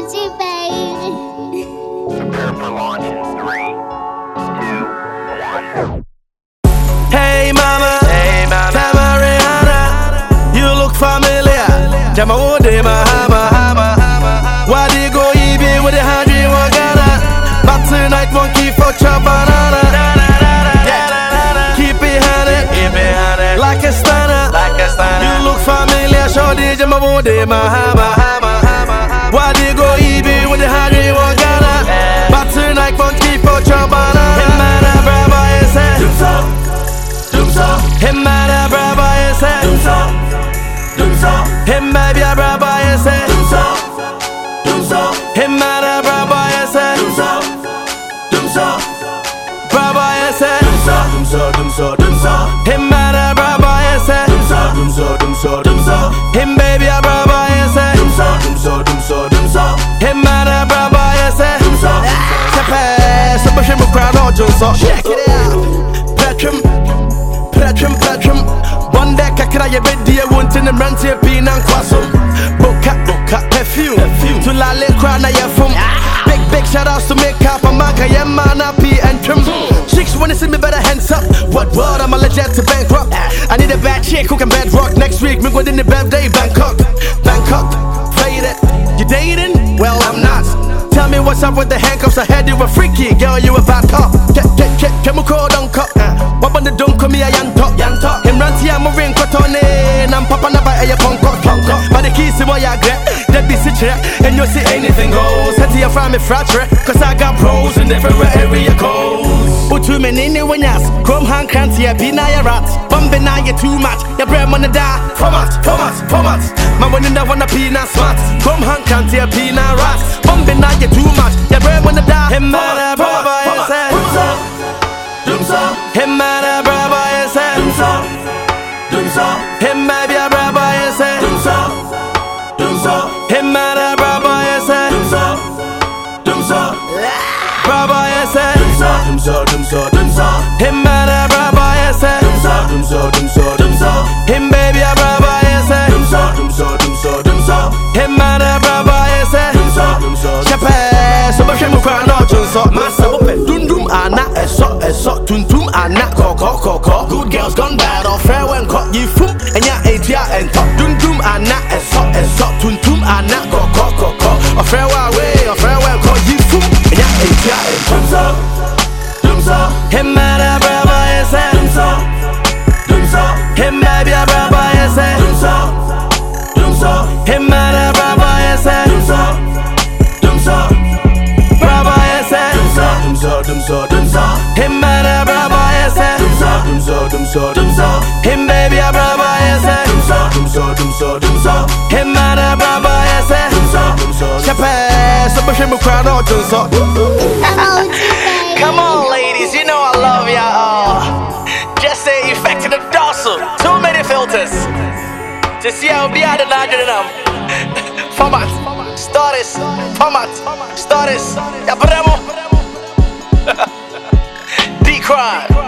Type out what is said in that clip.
Emoji, baby. Prepare for launch in three, two, one. Hey mama, Hey, mama. Tell Rihanna, you look familiar. Jama Wode Mahama, Why do you go eBay with the hundred one Ghana? But tonight monkey for chop banana. Yeah. Keep it hundred, Keep it honey. like a stunner. Like a stunner. You look familiar, Shorty Jama Wode Mahama. Why chop banana. Hey man, brava, yes, Dum so, dum so, Hey man, brava, yes, dum so, dum so, Him baby a braba yese dum so, dum so, Him man a braba yese dum so, dum so, Braba yese dum so, dum so, Him man a Check it out. Petrum Petrum Petrum One day kakra ye bedi e won't in the rantie pin and kwaso Boka boka perfume. Perfume. To la le crowd na ye fum ah. Big big shout outs to make up a man kaya man up and trim Chicks wanna see me better hands up. What word I'm a legit to bankrupt. Ah. I need a bad chick who can bedrock. Next week Me go in the birthday Bangkok Bangkok Faded You dating? Me what's up with the handcuffs. I had you a freaky girl, you a bad cop. Get, get, get, chemical don't cut. Uh, what when the don't come here, yan top, yan top. Him run I'm a ring cut on it. I'm papa never a punk cut. But the keys to my agret, that be sit and you'll see anything goes. Set here from me fracture, cause I got pros in everywhere area goes. Utu menini wanyas, chrome hand can't see a pina ya rats. Bumping now you too much, your bread wanna die. Format, format, format. Man, when you never wanna pina smart, chrome hand can't see a pina rats. Bumping now you too much, your bread wanna die. Him man, a brava, so, dum so, him man, a brava, yes, dum so, dum so, him maybe a brava, yes, dum so, dum so, him man, dum so, dum so, dum so, him man, a brava, yes, dum so, dum so, dum so, him baby a brava, yes, dum so, dum so, dum so, dum so, him man, a brava, yes, dum so, dum so, Shepe, so bɛhwɛ mu kora na ɔtwe nsɔ masa wopɛ dundum ana ɛsɔ ɛsɔ tuntum ana kɔkɔ kɔkɔ good girls gone bad ɔfrɛ wɛ nkɔ yifum ɛnya ɛtua ɛntɔ dundum ana ɛsɔ ɛsɔ tuntum ana kɔkɔ so, dum so, him baby a braba yɛsɛ eh. dum so, dum so, dum so, dum so, hemmara braba yɛsɛ eh. dum so, dum so, Shepe, so oh, bɛhwɛ oh, mu oh, kora na ɔtwe nsɔ Emoji, baby. Come on, ladies, you know I love ya all. Just say effect in the dorsal. Too many filters. To see how be out of them. Format, stories, format, stories. Ya bremo. D crime.